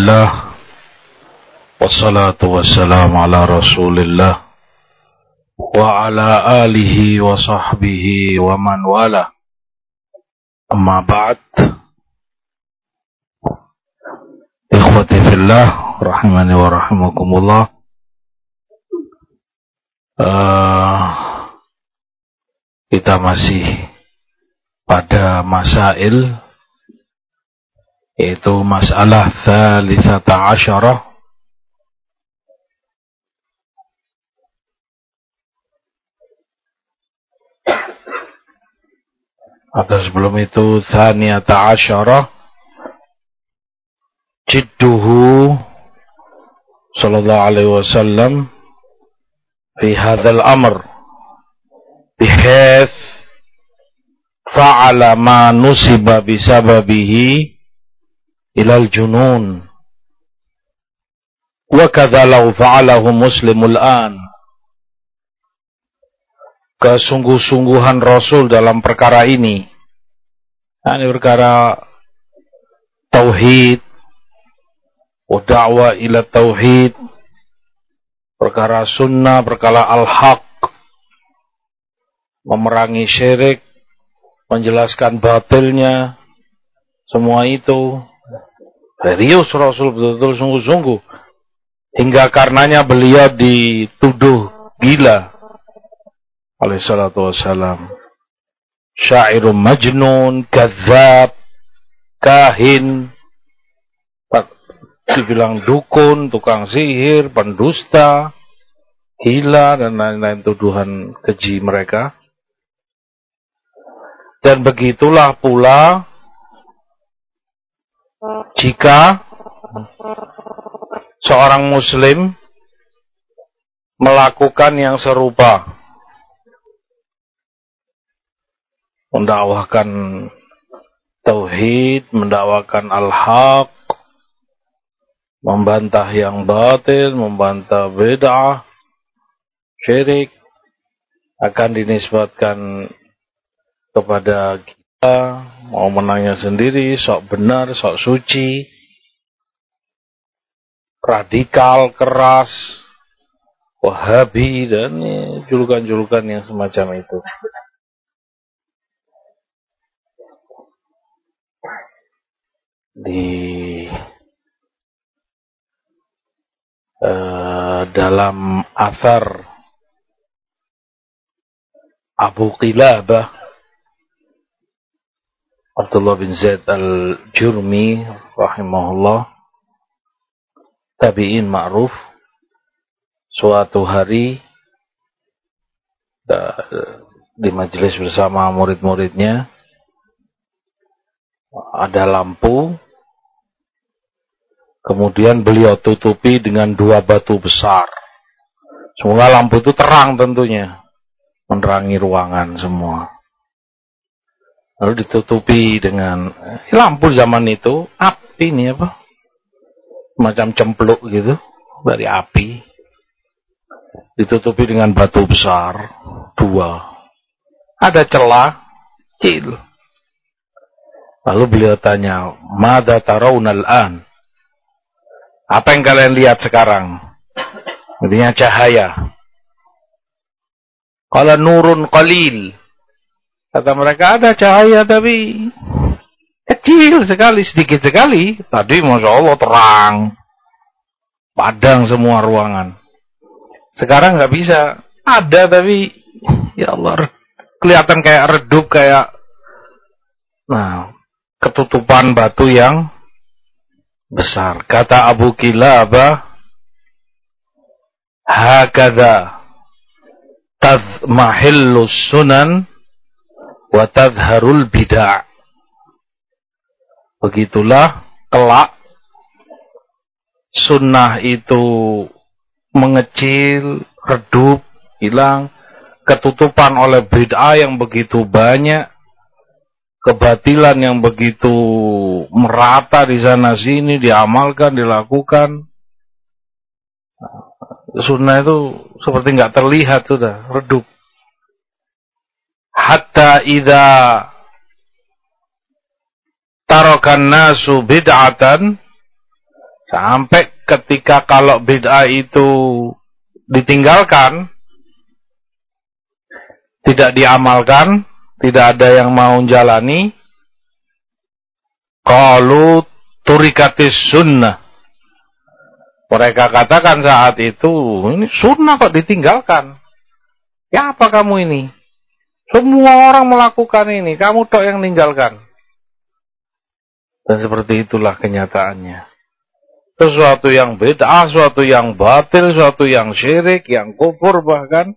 الله والصلاة والسلام على رسول الله وعلى آله وصحبه ومن والاه أما بعد إخوتي في الله رحمني ورحمكم الله uh, kita masih pada masail yaitu masalah thalithata asyarah atau sebelum itu thaniyata asyarah jidduhu sallallahu alaihi wasallam fi hadzal amr bihayth fa'ala ma nusiba bisababihi ilal junun. Wa kadza law fa'alahu muslimul an kesungguh-sungguhan Rasul dalam perkara ini. Ini perkara tauhid. Wa da'wa ila tauhid. Perkara sunnah perkara al-haq. Memerangi syirik menjelaskan batilnya semua itu Serius Rasul betul-betul sungguh-sungguh. Hingga karenanya beliau dituduh gila. Alaihissalatu wassalam. Syairun majnun, kazab, kahin, dibilang dukun, tukang sihir, pendusta, gila, dan lain-lain tuduhan keji mereka. Dan begitulah pula jika seorang muslim melakukan yang serupa mendakwahkan tauhid, mendakwakan al-haq, membantah yang batil, membantah bid'ah, syirik akan dinisbatkan kepada mau menangnya sendiri, sok benar, sok suci, radikal, keras, wahabi, dan julukan-julukan yang semacam itu. Di uh, dalam asar Abu Qilabah Abdullah bin Zaid al-Jurmi rahimahullah. Tabi'in ma'ruf. Suatu hari di majelis bersama murid-muridnya ada lampu. Kemudian beliau tutupi dengan dua batu besar. Semoga lampu itu terang tentunya menerangi ruangan semua Lalu ditutupi dengan lampu zaman itu, api ini apa? Macam cempluk gitu dari api. Ditutupi dengan batu besar, dua. Ada celah, kecil. Lalu beliau tanya, Mada tarawunal an? Apa yang kalian lihat sekarang? Intinya cahaya. Kalau nurun qalil. Kata mereka ada cahaya tapi kecil sekali, sedikit sekali. Tadi Masya Allah terang. Padang semua ruangan. Sekarang nggak bisa. Ada tapi ya Allah kelihatan kayak redup kayak nah ketutupan batu yang besar. Kata Abu Kilabah hakada tazmahillus sunan wa tadharul bid'ah. Begitulah kelak sunnah itu mengecil, redup, hilang, ketutupan oleh bid'ah yang begitu banyak, kebatilan yang begitu merata di sana sini, diamalkan, dilakukan. Sunnah itu seperti nggak terlihat sudah, redup hatta idza tarakan nasu bid'atan Sampai ketika kalau bid'ah itu ditinggalkan, tidak diamalkan, tidak ada yang mau jalani, kalau turikatis sunnah. Mereka katakan saat itu, ini sunnah kok ditinggalkan. Ya apa kamu ini? Semua orang melakukan ini, kamu tok yang meninggalkan. Dan seperti itulah kenyataannya. Sesuatu yang beda, sesuatu yang batil, sesuatu yang syirik, yang kufur bahkan.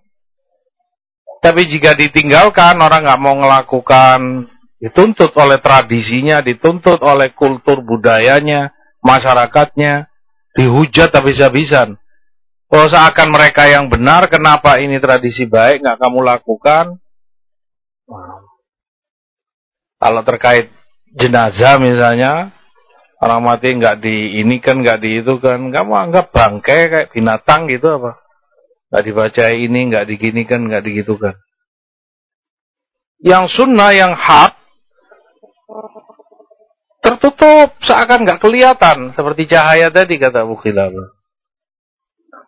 Tapi jika ditinggalkan, orang nggak mau melakukan, dituntut oleh tradisinya, dituntut oleh kultur budayanya, masyarakatnya, dihujat habis-habisan. Kalau seakan mereka yang benar, kenapa ini tradisi baik nggak kamu lakukan? Kalau terkait jenazah misalnya, orang mati nggak di ini kan nggak di itu kan, kamu anggap bangkai kayak binatang gitu apa? Nggak dibaca ini, nggak diginikan, nggak digitukan. Yang sunnah, yang hak, tertutup seakan nggak kelihatan seperti cahaya tadi kata Abu Khilabah.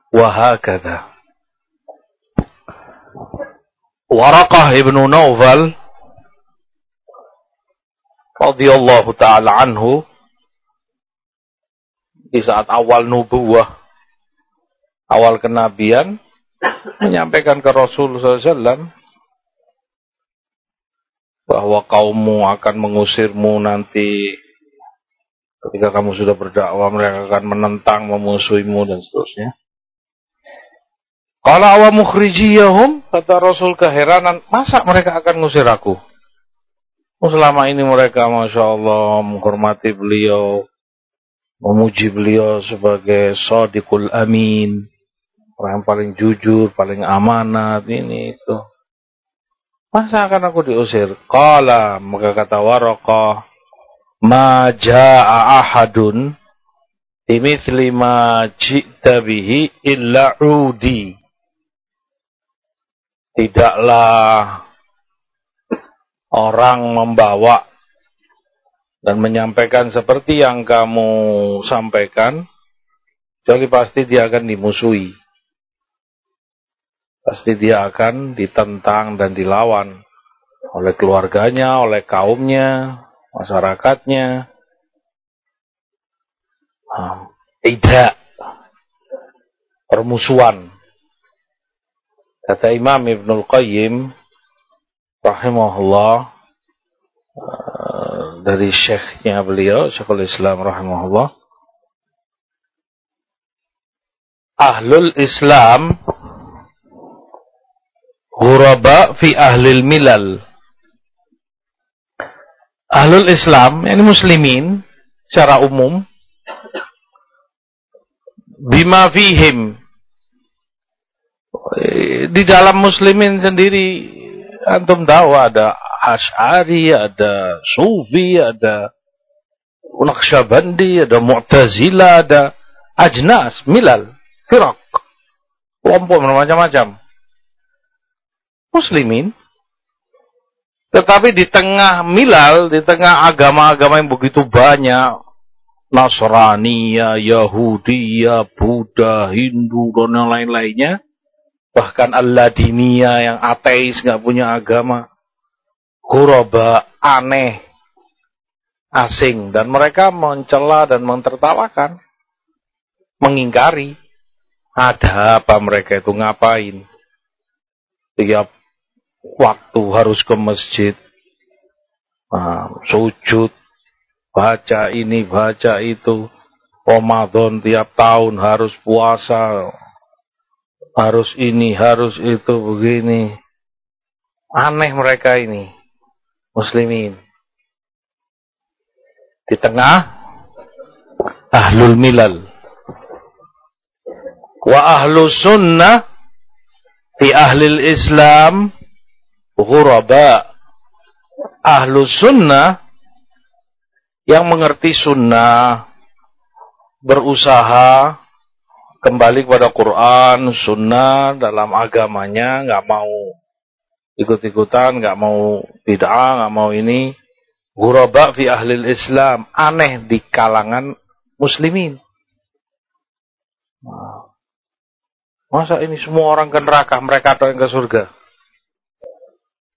Wahakada. Waraqah ibnu Naufal radhiyallahu taala anhu di saat awal nubuwah awal kenabian menyampaikan ke Rasul SAW bahwa kaummu akan mengusirmu nanti Ketika kamu sudah berdakwah, mereka akan menentang, memusuhimu dan seterusnya. Kalau awam mukhrijiyahum, kata Rasul keheranan, masa mereka akan ngusir aku? Oh, selama ini mereka, Masya Allah, menghormati beliau, memuji beliau sebagai sadiqul amin, orang yang paling jujur, paling amanat, ini itu. Masa akan aku diusir? Kala, maka kata Waraqah, ma jaa ahadun bimithli ma ji'ta illa udi tidaklah orang membawa dan menyampaikan seperti yang kamu sampaikan jadi pasti dia akan dimusuhi pasti dia akan ditentang dan dilawan oleh keluarganya, oleh kaumnya, masyarakatnya. Tidak. Permusuhan. Kata Imam Ibnul Qayyim rahimahullah eh, dari syekhnya beliau, Syekhul Islam rahimahullah. Ahlul Islam ghuraba fi ahlil milal ahlul Islam, ini muslimin secara umum bima fihim di dalam muslimin sendiri antum tahu ada Ash'ari, ada Sufi, ada Naqsyabandi, ada Mu'tazila, ada Ajnas, Milal, Firak, kelompok macam-macam. Muslimin tetapi di tengah milal, di tengah agama-agama yang begitu banyak, Nasrani, ya, Yahudi, ya, Buddha, Hindu, dan yang lain-lainnya, bahkan Alladinia yang ateis, nggak punya agama, huraba, aneh, asing, dan mereka mencela dan mentertawakan, mengingkari, ada apa mereka itu? Ngapain, tiap waktu harus ke masjid, nah, sujud, baca ini, baca itu, Ramadan tiap tahun harus puasa, harus ini, harus itu, begini. Aneh mereka ini, muslimin. Di tengah, ahlul milal. Wa ahlu sunnah, fi ahlil islam, ghuraba ahlu sunnah yang mengerti sunnah berusaha kembali kepada Quran, Sunnah dalam agamanya, nggak mau ikut-ikutan, nggak mau bid'ah, nggak mau ini. Guraba fi ahli Islam, aneh di kalangan muslimin. Masa ini semua orang ke neraka, mereka atau yang ke surga?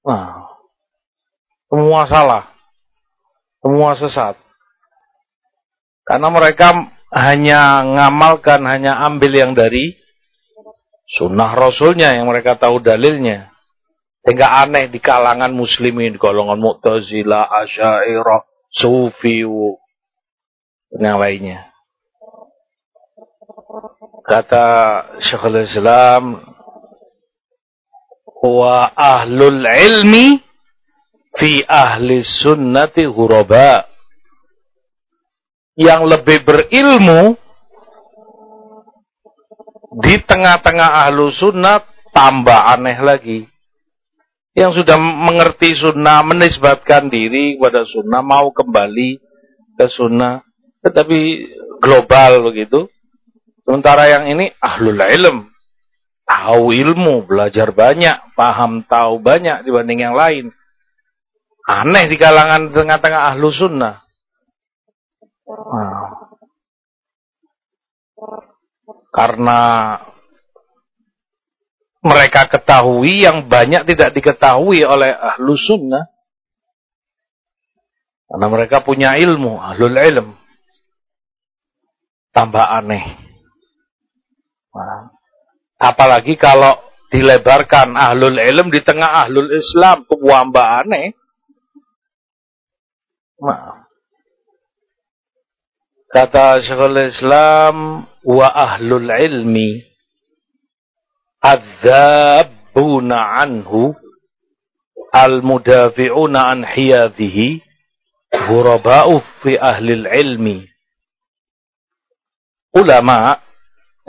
Nah, semua salah, semua sesat. Karena mereka hanya ngamalkan, hanya ambil yang dari sunnah rasulnya yang mereka tahu dalilnya. Sehingga aneh di kalangan muslimin, di kalangan mu'tazilah, asyairah, sufi, dan lainnya. Kata Syekhul Islam, wa ahlul ilmi fi ahli sunnati huraba. Yang lebih berilmu di tengah-tengah ahlu sunnah tambah aneh lagi. Yang sudah mengerti sunnah, menisbatkan diri kepada sunnah, mau kembali ke sunnah. Tetapi global begitu Sementara yang ini ahlul ilm. Tahu ilmu, belajar banyak, paham tahu banyak dibanding yang lain. Aneh di kalangan tengah-tengah ahlu sunnah. Karena mereka ketahui yang banyak tidak diketahui oleh ahlu sunnah. Karena mereka punya ilmu, ahlul ilm. Tambah aneh. Apalagi kalau dilebarkan ahlul ilm di tengah ahlul Islam, wamba aneh. Nah. Kata Syekhul Islam, wa ahlul ilmi adzabuna anhu al-mudafi'una an hiyadhihi ghuraba'u fi ahli ilmi. Ulama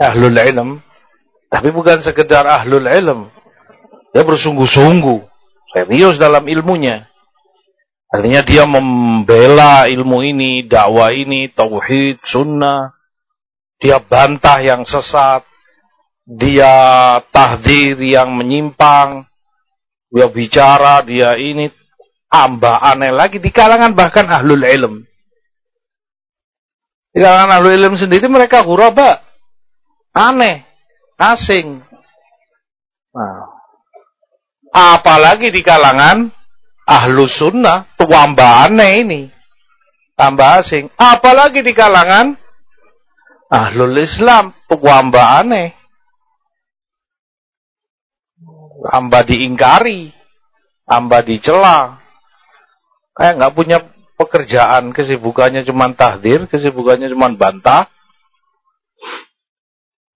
ahlul ilm, tapi bukan sekedar ahlul ilm. Dia bersungguh-sungguh, serius dalam ilmunya. Artinya dia membela ilmu ini, dakwah ini, tauhid, sunnah. Dia bantah yang sesat. Dia tahdir yang menyimpang. Dia bicara, dia ini. Tambah aneh lagi di kalangan bahkan ahlul ilm. Di kalangan ahlul ilm sendiri mereka huraba aneh, asing. Nah, apalagi di kalangan ahlu sunnah, tambah aneh ini. Tambah asing. Apalagi di kalangan ahlul Islam, tambah aneh. Tambah diingkari, tambah dicela. Kayak nggak punya pekerjaan, kesibukannya cuma tahdir, kesibukannya cuma bantah,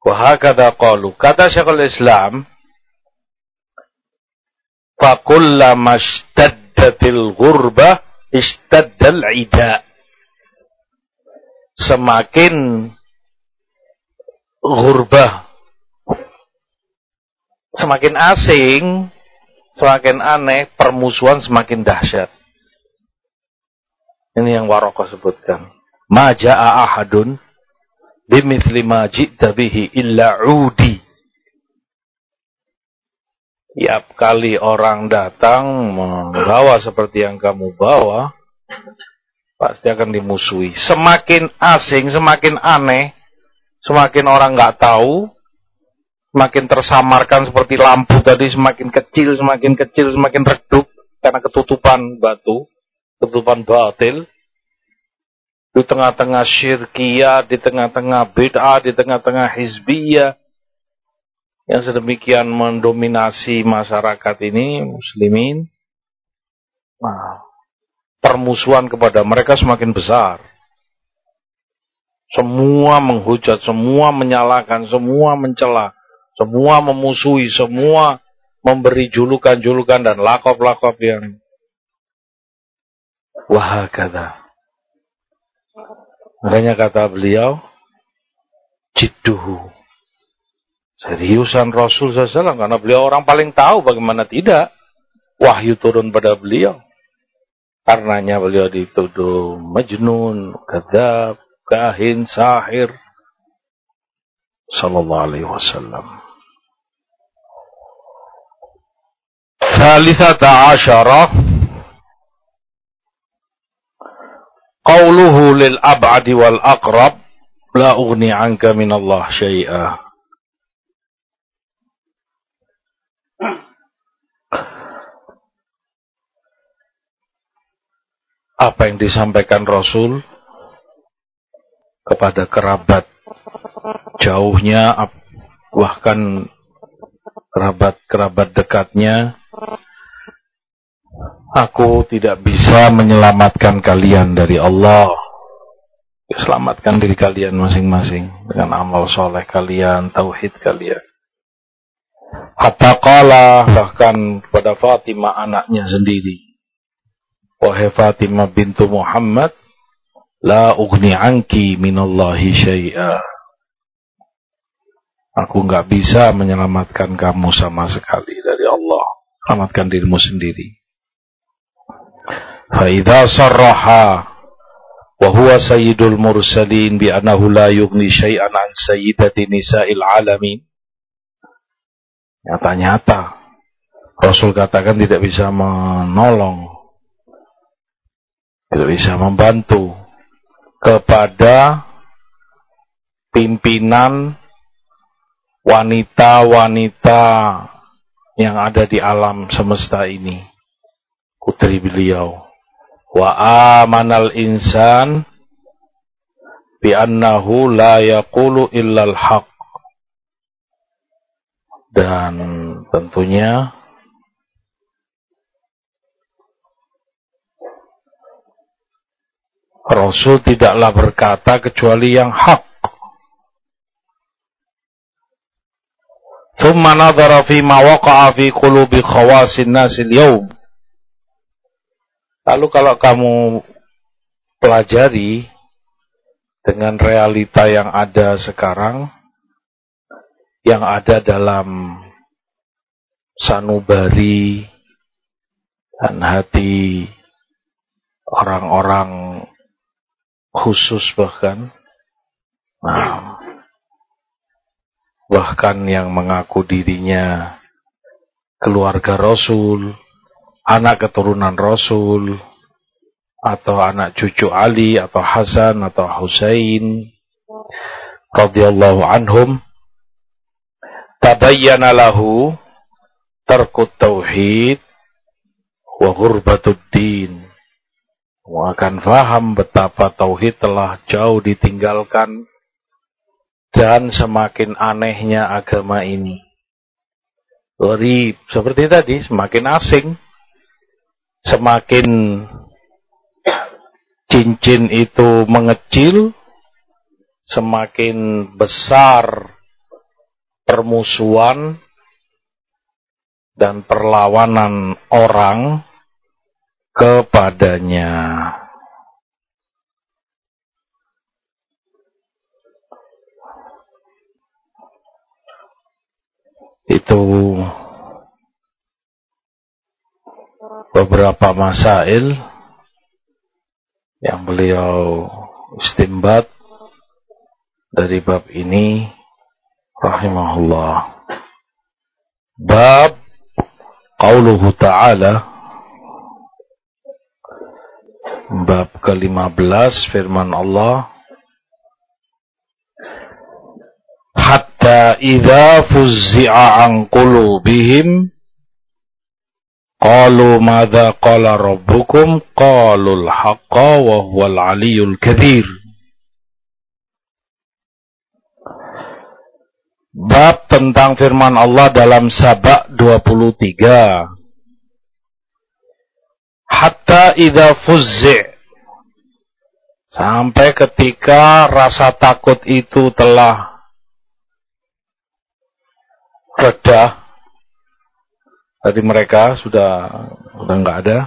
Wahakada qalu. Kata Syekhul Islam, Fakullama ishtaddatil ghurbah, ishtaddal ida. Semakin ghurbah, semakin asing, semakin aneh, permusuhan semakin dahsyat. Ini yang Warokoh sebutkan. Maja'a ahadun bimithli ma bihi illa udi. Tiap kali orang datang membawa seperti yang kamu bawa, pasti akan dimusuhi. Semakin asing, semakin aneh, semakin orang nggak tahu, semakin tersamarkan seperti lampu tadi, semakin kecil, semakin kecil, semakin redup karena ketutupan batu, ketutupan batil di tengah-tengah syirkiyah, di tengah-tengah bid'ah, di tengah-tengah hizbiyah yang sedemikian mendominasi masyarakat ini muslimin. Nah, permusuhan kepada mereka semakin besar. Semua menghujat, semua menyalahkan, semua mencela, semua memusuhi, semua memberi julukan-julukan dan lakop-lakop yang wahakada. Makanya kata beliau, jidduhu. Seriusan Rasul SAW, karena beliau orang paling tahu bagaimana tidak. Wahyu turun pada beliau. Karenanya beliau dituduh majnun, kadab, kahin, sahir. Sallallahu alaihi wasallam. Thalithata asyarah Qauluhu lil ab'adi wal aqrab la ughni anka minallah syai'a. Apa yang disampaikan Rasul kepada kerabat jauhnya bahkan kerabat-kerabat dekatnya aku tidak bisa menyelamatkan kalian dari Allah. Selamatkan diri kalian masing-masing dengan amal soleh kalian tauhid kalian. Hatta qala bahkan kepada Fatimah anaknya sendiri Wahai Fatimah bintu Muhammad, La ugni anki minallahi syai'a. Aku nggak bisa menyelamatkan kamu sama sekali dari Allah. Selamatkan dirimu sendiri. Fa'idha sarraha wa huwa sayyidul mursalin bi annahu la yughni syai'an an sayyidati nisa'il alamin. Nyata-nyata Rasul katakan tidak bisa menolong tidak bisa membantu kepada pimpinan wanita-wanita yang ada di alam semesta ini. Putri beliau. Wa amanal insan bi annahu la yaqulu illal haq. Dan tentunya Rasul tidaklah berkata kecuali yang hak. ثم نظر فيما وقع في قلوب خواص الناس اليوم. Lalu kalau kamu pelajari dengan realita yang ada sekarang, yang ada dalam sanubari dan hati orang-orang khusus bahkan nah, bahkan yang mengaku dirinya keluarga Rasul, anak keturunan Rasul, atau anak cucu Ali atau Hasan atau Husain radhiyallahu anhum tabayyana lahu tarkut tauhid wa ghurbatud din kamu akan faham betapa tauhid telah jauh ditinggalkan dan semakin anehnya agama ini. Dari seperti tadi, semakin asing, semakin cincin itu mengecil, semakin besar permusuhan dan perlawanan orang kepadanya. Itu beberapa masail yang beliau istimbat dari bab ini rahimahullah. Bab qauluhu ta'ala Bab ke-15 firman Allah. Hatta idza fuzzi'a an qulubihim qalu madza qala rabbukum qalu al-haqqa wa huwal aliyyul kabir Bab tentang firman Allah dalam Sabak 23 hatta idza fuzzi. Sampai ketika rasa takut itu telah reda. Dari mereka sudah sudah enggak ada.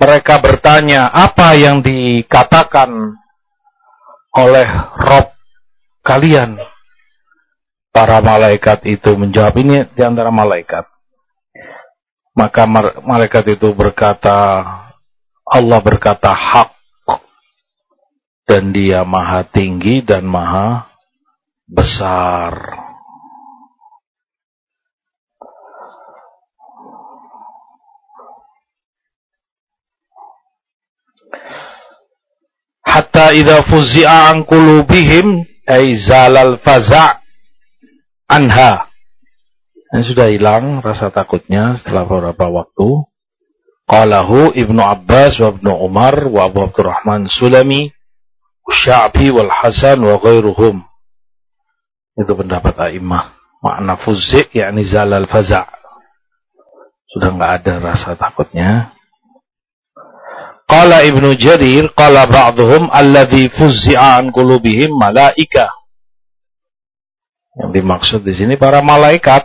Mereka bertanya apa yang dikatakan oleh Rob kalian Para malaikat itu menjawab ini di antara malaikat. Maka malaikat itu berkata, Allah berkata hak dan dia maha tinggi dan maha besar. Hatta idza fuzi'a an qulubihim ay zalal faza' anha Dan sudah hilang rasa takutnya setelah beberapa waktu. Qalahu Ibnu Abbas wa Ibnu Umar wa Abu Abdurrahman Sulami Sya'bi wal Hasan wa ghairuhum. Itu pendapat a'immah. Makna fuzik yakni zalal faza' sudah nggak ada rasa takutnya. Qala Ibnu Jarir, qala ba'dhum alladhi fuzzi'a an qulubihim malaika. Yang dimaksud di sini para malaikat.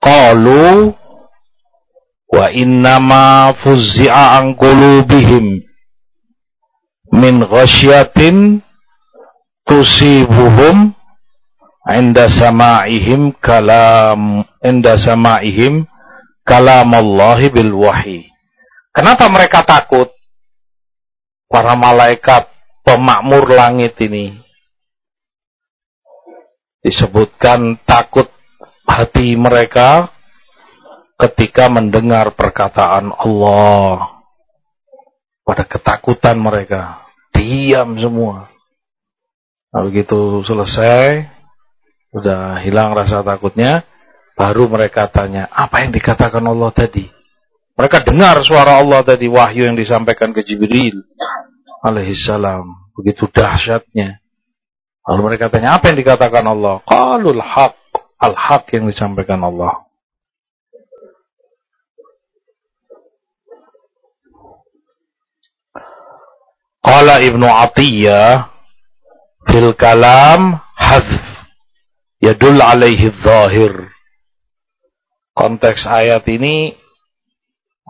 Qalu wa innama fuzzi'a an qulubihim min ghasyatin tusibuhum inda sama'ihim kalam inda sama'ihim kalamallahi bil wahyi. Kenapa mereka takut? Para malaikat pemakmur langit ini disebutkan takut hati mereka ketika mendengar perkataan Allah. Pada ketakutan mereka, diam semua. Nah, begitu selesai, sudah hilang rasa takutnya, Baru mereka tanya, apa yang dikatakan Allah tadi? Mereka dengar suara Allah tadi, wahyu yang disampaikan ke Jibril alaihissalam. Begitu dahsyatnya. Lalu mereka tanya, apa yang dikatakan Allah? Qalul haq. Al-haq yang disampaikan Allah. Qala Ibnu Atiyah fil kalam hadf yadul alaihi dhahir konteks ayat ini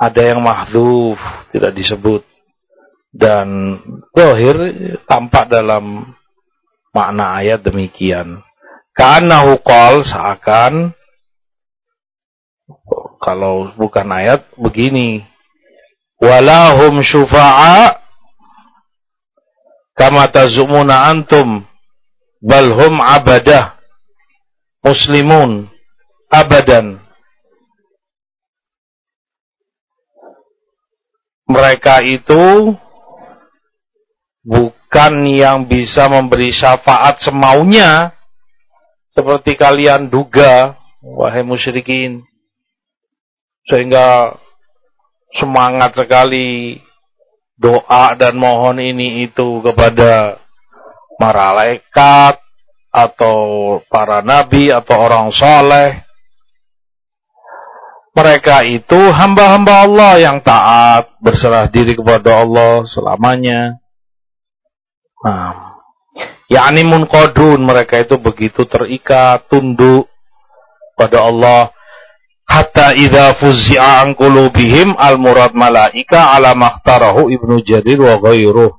ada yang mahdhuf, tidak disebut. Dan dohir tampak dalam makna ayat demikian. Ka'annahu qal seakan kalau bukan ayat begini. Walahum syufa'a kama tazumuna antum balhum abadah muslimun abadan mereka itu bukan yang bisa memberi syafaat semaunya. Seperti kalian duga wahai musyrikin. Sehingga semangat sekali doa dan mohon ini itu kepada malaikat atau para nabi atau orang soleh. Mereka itu hamba-hamba Allah yang taat, berserah diri kepada Allah selamanya. Nah, yakni munqadun mereka itu begitu terikat, tunduk pada Allah. Hatta idza fuzzi'a an qulubihim al murad malaika ala makhtarahu Ibnu Jarir wa ghairuh.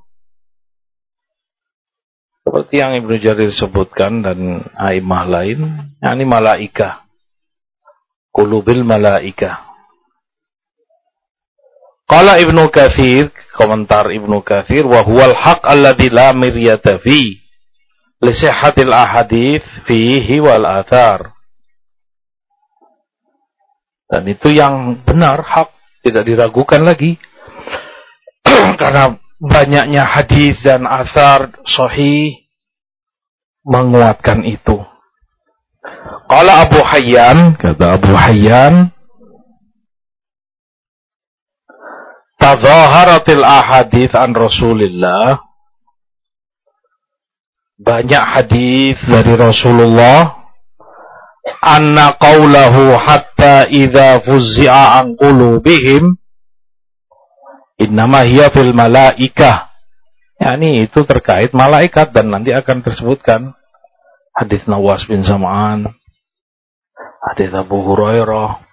Seperti yang Ibnu Jarir sebutkan dan aimah lain, yakni malaika qulubil malaika. Qala Ibnu Katsir, komentar Ibnu Katsir wa huwal haq alladzi la miryata fi li sihhatil ahadits fihi wal athar. Dan itu yang benar, hak, tidak diragukan lagi. Karena banyaknya hadis dan athar sahih menguatkan itu. Qala Abu Hayyan, kata Abu Hayyan, tadhaharatil ahadith an Rasulillah. Banyak hadis dari Rasulullah. Anna qawlahu hatta idza fuzzi'a an qulubihim. Innama hiya fil malaikah. Yakni itu terkait malaikat dan nanti akan tersebutkan. Hadis Nawas bin Sam'an. Hadis Abu Hurairah.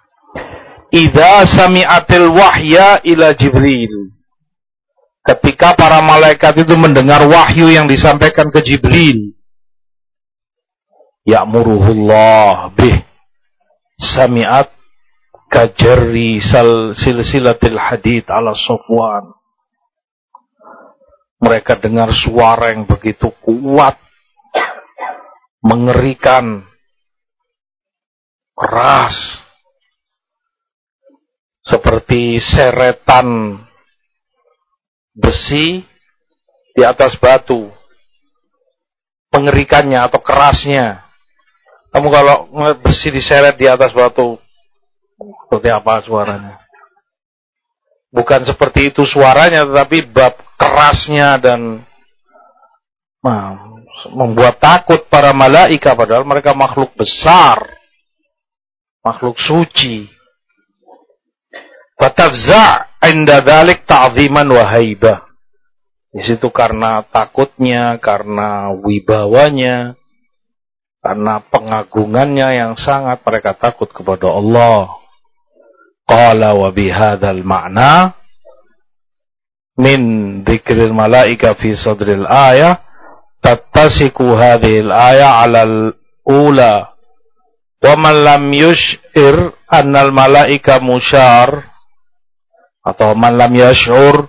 Idza sami'atil wahya ila Jibril. Ketika para malaikat itu mendengar wahyu yang disampaikan ke Jibril. Ya'muruhullah bih. Sami'at kajari sal silsilatil hadid ala sofwan. Mereka dengar suara yang begitu kuat. Mengerikan keras seperti seretan besi di atas batu. Pengerikannya atau kerasnya Kamu kalau besi diseret di atas batu, seperti apa suaranya? Bukan seperti itu suaranya, tetapi bab kerasnya dan nah, membuat takut para malaikat padahal mereka makhluk besar, makhluk suci. Fatafza' inda dhalik ta'ziman wa haibah. Di situ karena takutnya, karena wibawanya, karena pengagungannya yang sangat mereka takut kepada Allah. Qala wa bihadzal ma'na min dzikril malaika fi sadril ayah tattasiku hadhil ayah 'ala al-ula wa man lam yush'ir annal malaika musyar atau man lam yash'ur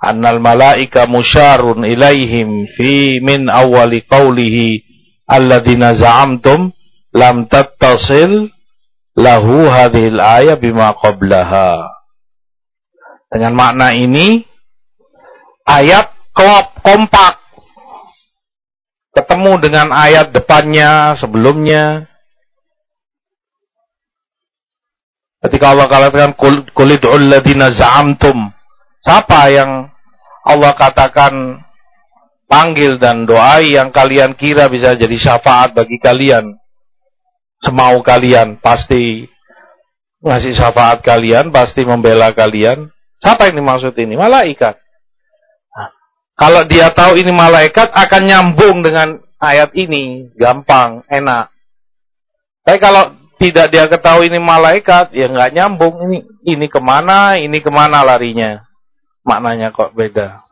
annal malaika musyarun ilaihim fi min awwali qawlihi alladzina za'amtum lam tattasil lahu hadhil ayat bima qablaha. Dengan makna ini ayat klop kompak ketemu dengan ayat depannya sebelumnya. Ketika Allah katakan kulid'ul ladina za'amtum. Siapa yang Allah katakan panggil dan doai yang kalian kira bisa jadi syafaat bagi kalian semau kalian, pasti ngasih syafaat kalian, pasti membela kalian. Siapa yang dimaksud ini? Malaikat. Kalau dia tahu ini malaikat akan nyambung dengan ayat ini, gampang, enak. Tapi kalau tidak dia ketahui ini malaikat, ya nggak nyambung. Ini ini ke mana, ini ke mana larinya? Maknanya kok beda.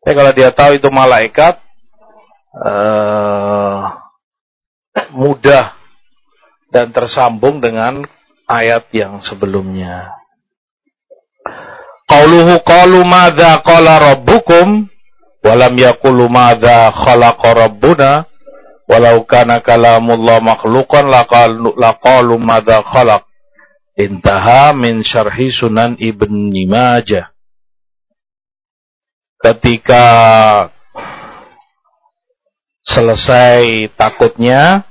Tapi kalau dia tahu itu malaikat, uh, mudah dan tersambung dengan ayat yang sebelumnya. Qauluhu qalu madza qala rabbukum walam yaqulu madza khalaqa rabbuna walau kana kalamullah makhluqan laqalu madza khalaq intaha min syarhi sunan ibn Majah ketika selesai takutnya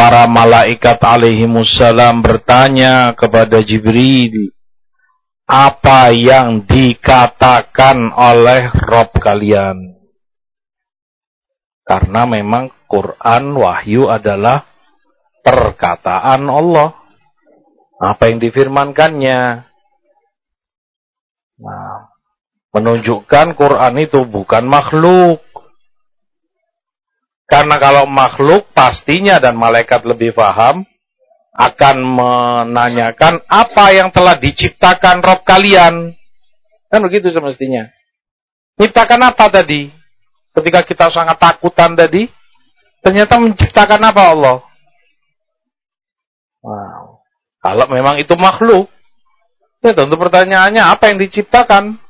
para malaikat alaihimussalam bertanya kepada Jibril, apa yang dikatakan oleh Rob kalian? Karena memang Quran wahyu adalah perkataan Allah. Apa yang difirmankannya? Nah, menunjukkan Quran itu bukan makhluk. Karena kalau makhluk pastinya dan malaikat lebih paham akan menanyakan apa yang telah diciptakan Rob kalian. Kan begitu semestinya. Ciptakan apa tadi? Ketika kita sangat takutan tadi, ternyata menciptakan apa Allah? Wow. Kalau memang itu makhluk, ya tentu pertanyaannya apa yang diciptakan?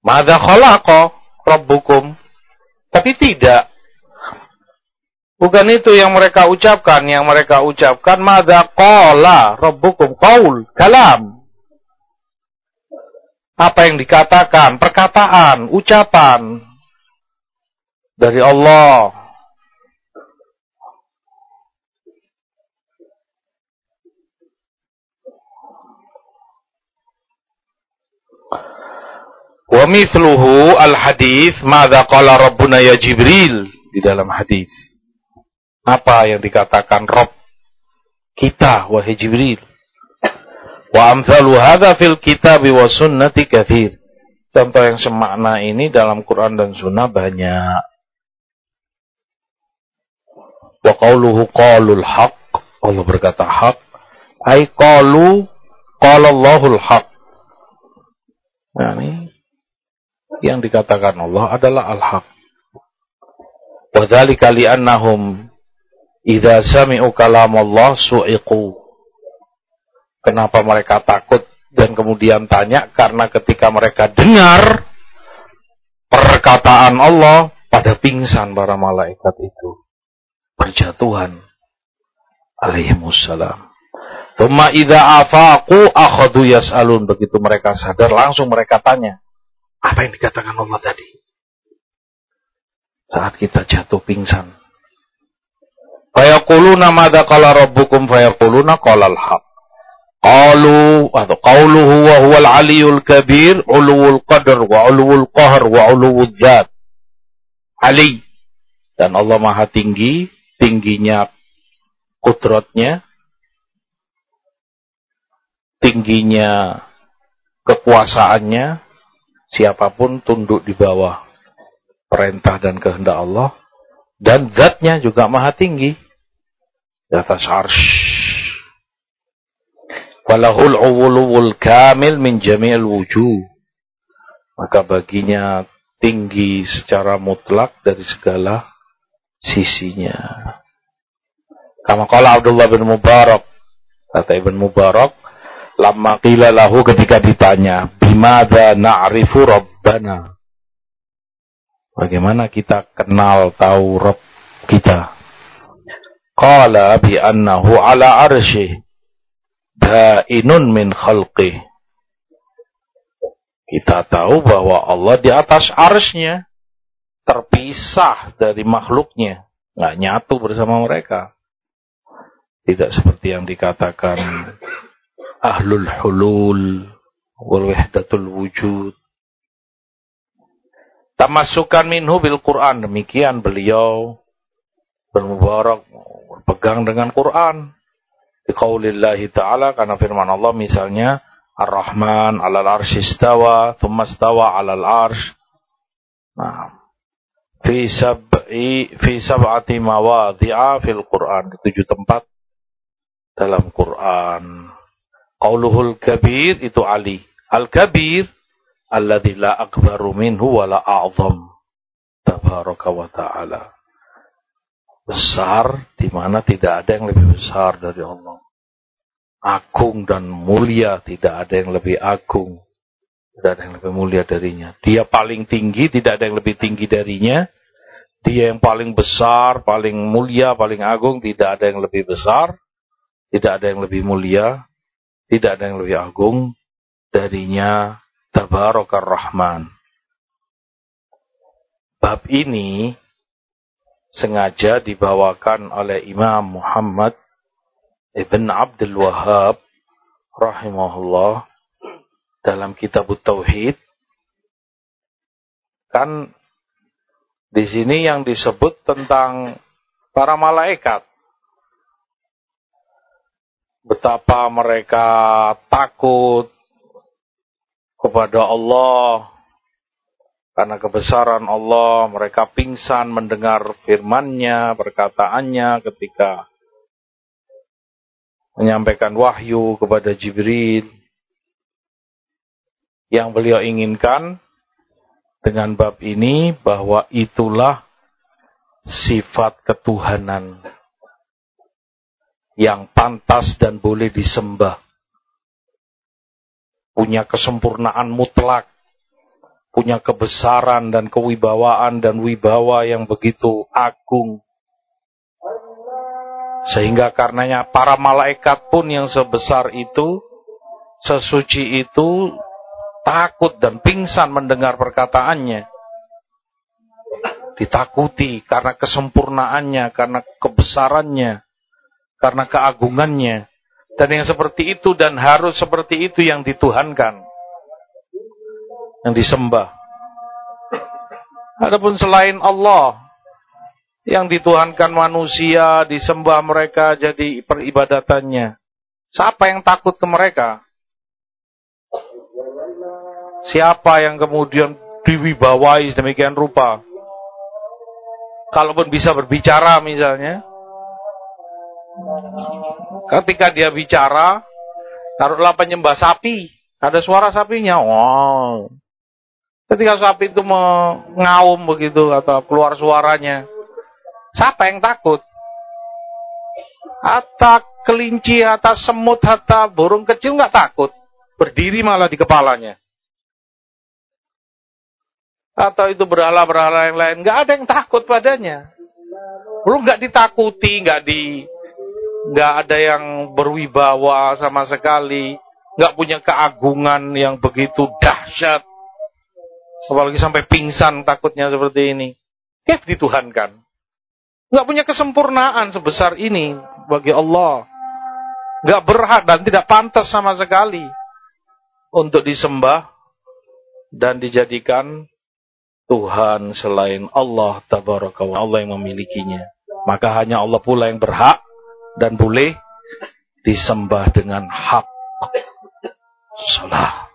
Mada khalaqa rabbukum? Tapi tidak. Bukan itu yang mereka ucapkan. Yang mereka ucapkan, Mada qala rabbukum qaul, kalam. Apa yang dikatakan, perkataan, ucapan dari Allah. Wa mithluhu al-hadis madza qala rabbuna ya Jibril di dalam hadis. Apa yang dikatakan Rob kita wahai Jibril? Wa amthalu hadza fil kitab wa sunnati katsir. Contoh yang semakna ini dalam Quran dan Sunnah banyak. Wa qauluhu qalul haq. Allah berkata hak. Ai qalu qala Allahul haq. Nah, ini yang dikatakan Allah adalah al-haq. Wadzalika li'annahum idza sami'u kalam Allah su'iqu. Kenapa mereka takut dan kemudian tanya karena ketika mereka dengar perkataan Allah pada pingsan para malaikat itu. Berjatuhan alaihimussalam. Thumma idza afaqu akhadu yas'alun begitu mereka sadar langsung mereka tanya apa yang dikatakan Allah tadi? Saat kita jatuh pingsan. Fayaquluna madza qala rabbukum fayaquluna qala al-haq. Qalu atau qauluhu wa huwal aliyul kabir uluwul qadar wa uluwul qahr wa uluwul dzat. Ali dan Allah Maha tinggi, tingginya kudratnya, tingginya kekuasaannya, siapa pun tunduk di bawah perintah dan kehendak Allah, dan zatnya juga maha tinggi di atas arsh walahul uwulul kamil min jami'il wujuh. Maka baginya tinggi secara mutlak dari segala sisinya. Kama kala Abdullah bin Mubarak. Kata Ibn Mubarak. Lama qila lahu ketika ditanya. Bimada na'rifu Rabbana. Bagaimana kita kenal tahu Rabb kita? Qala bi annahu ala arsyih bainun min khalqih. Kita tahu bahwa Allah di atas arsnya terpisah dari makhluknya, nggak nyatu bersama mereka. Tidak seperti yang dikatakan ahlul hulul wal wahdatul wujud. Tamasukan minhu bil Quran. Demikian beliau bermubarak berpegang dengan Quran. Biqaulillahi ta'ala karena firman Allah misalnya Ar-Rahman 'alal arsy istawa, tsumma istawa 'alal arsy. Nah, fi sab'i fi sab'ati mawadhi'a fil Qur'an, di tujuh tempat dalam Quran. Qauluhul kabir itu Ali. Al-kabir alladzi la akbaru minhu wa la a'zam. Tabaraka wa ta'ala besar di mana tidak ada yang lebih besar dari Allah. Agung dan mulia tidak ada yang lebih agung. Tidak ada yang lebih mulia darinya. Dia paling tinggi, tidak ada yang lebih tinggi darinya. Dia yang paling besar, paling mulia, paling agung, tidak ada yang lebih besar. Tidak ada yang lebih mulia. Tidak ada yang lebih agung darinya Tabarakar Rahman. Bab ini sengaja dibawakan oleh Imam Muhammad Ibn Abdul Wahab rahimahullah dalam kitab Tauhid kan di sini yang disebut tentang para malaikat betapa mereka takut kepada Allah karena kebesaran Allah, mereka pingsan mendengar firman-Nya, perkataannya ketika menyampaikan wahyu kepada Jibril. Yang beliau inginkan dengan bab ini bahwa itulah sifat ketuhanan yang pantas dan boleh disembah. Punya kesempurnaan mutlak punya kebesaran dan kewibawaan dan wibawa yang begitu agung. Sehingga karenanya para malaikat pun yang sebesar itu, sesuci itu, takut dan pingsan mendengar perkataannya. Ditakuti karena kesempurnaannya, karena kebesarannya, karena keagungannya. Dan yang seperti itu dan harus seperti itu yang dituhankan yang disembah. Adapun selain Allah yang dituhankan manusia, disembah mereka jadi peribadatannya. Siapa yang takut ke mereka? Siapa yang kemudian diwibawai demikian rupa? Kalaupun bisa berbicara misalnya. Ketika dia bicara, taruhlah penyembah sapi. Ada suara sapinya. Wow. Ketika sapi itu mengaum begitu atau keluar suaranya, siapa yang takut? Hatta kelinci, hatta semut, hatta burung kecil nggak takut. Berdiri malah di kepalanya. Atau itu berhala-berhala yang lain, nggak ada yang takut padanya. Belum nggak ditakuti, nggak di, nggak ada yang berwibawa sama sekali, nggak punya keagungan yang begitu dahsyat Apalagi sampai pingsan takutnya seperti ini. Kif dituhankan. Nggak punya kesempurnaan sebesar ini bagi Allah. Nggak berhak dan tidak pantas sama sekali untuk disembah dan dijadikan Tuhan selain Allah tabaraka wa Allah yang memilikinya. Maka hanya Allah pula yang berhak dan boleh disembah dengan hak. Salah.